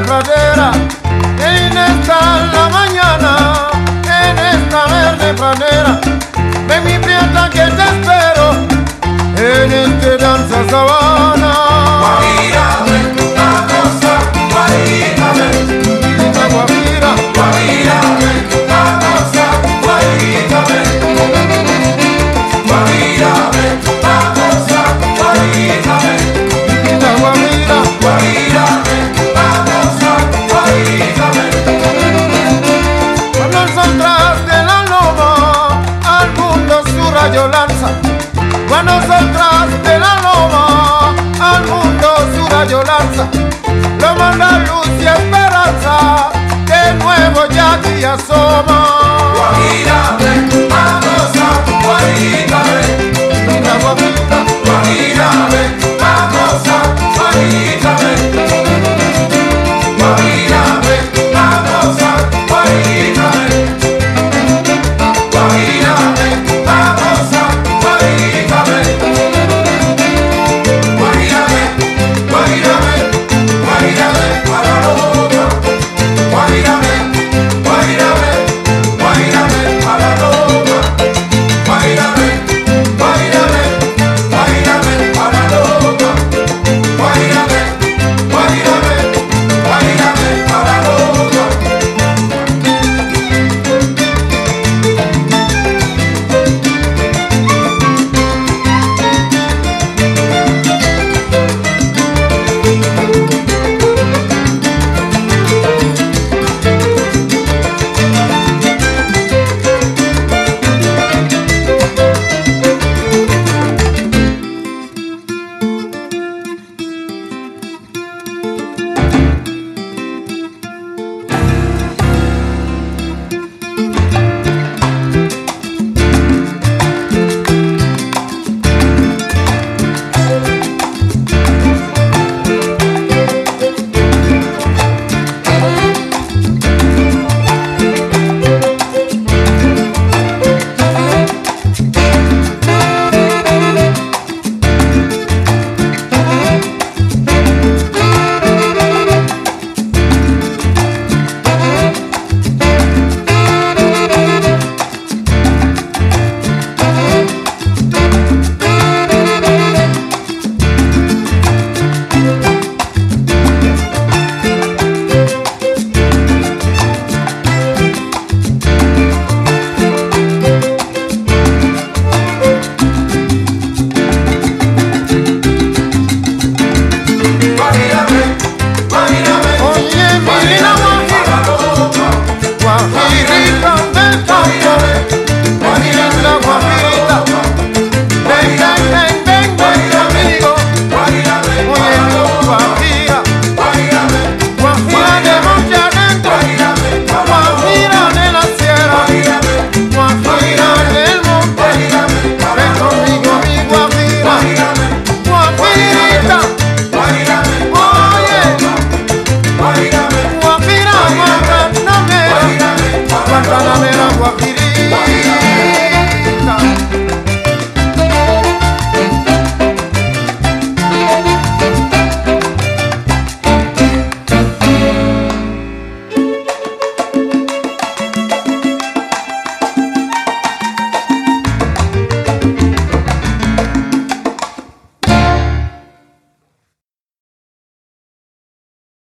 pradera, en esta la mañana, en esta verde pradera, ven mi prieta que te la Yolanda, lo manda luz y esperanza, de nuevo ya te asoma. Guajira, wa pire.